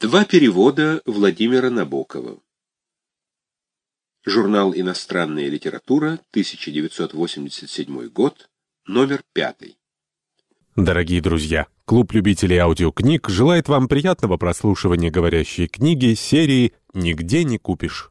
Два перевода Владимира Набокова. Журнал «Иностранная литература», 1987 год, номер пятый. Дорогие друзья, клуб любителей аудиокниг желает вам приятного прослушивания говорящей книги серии «Нигде не купишь».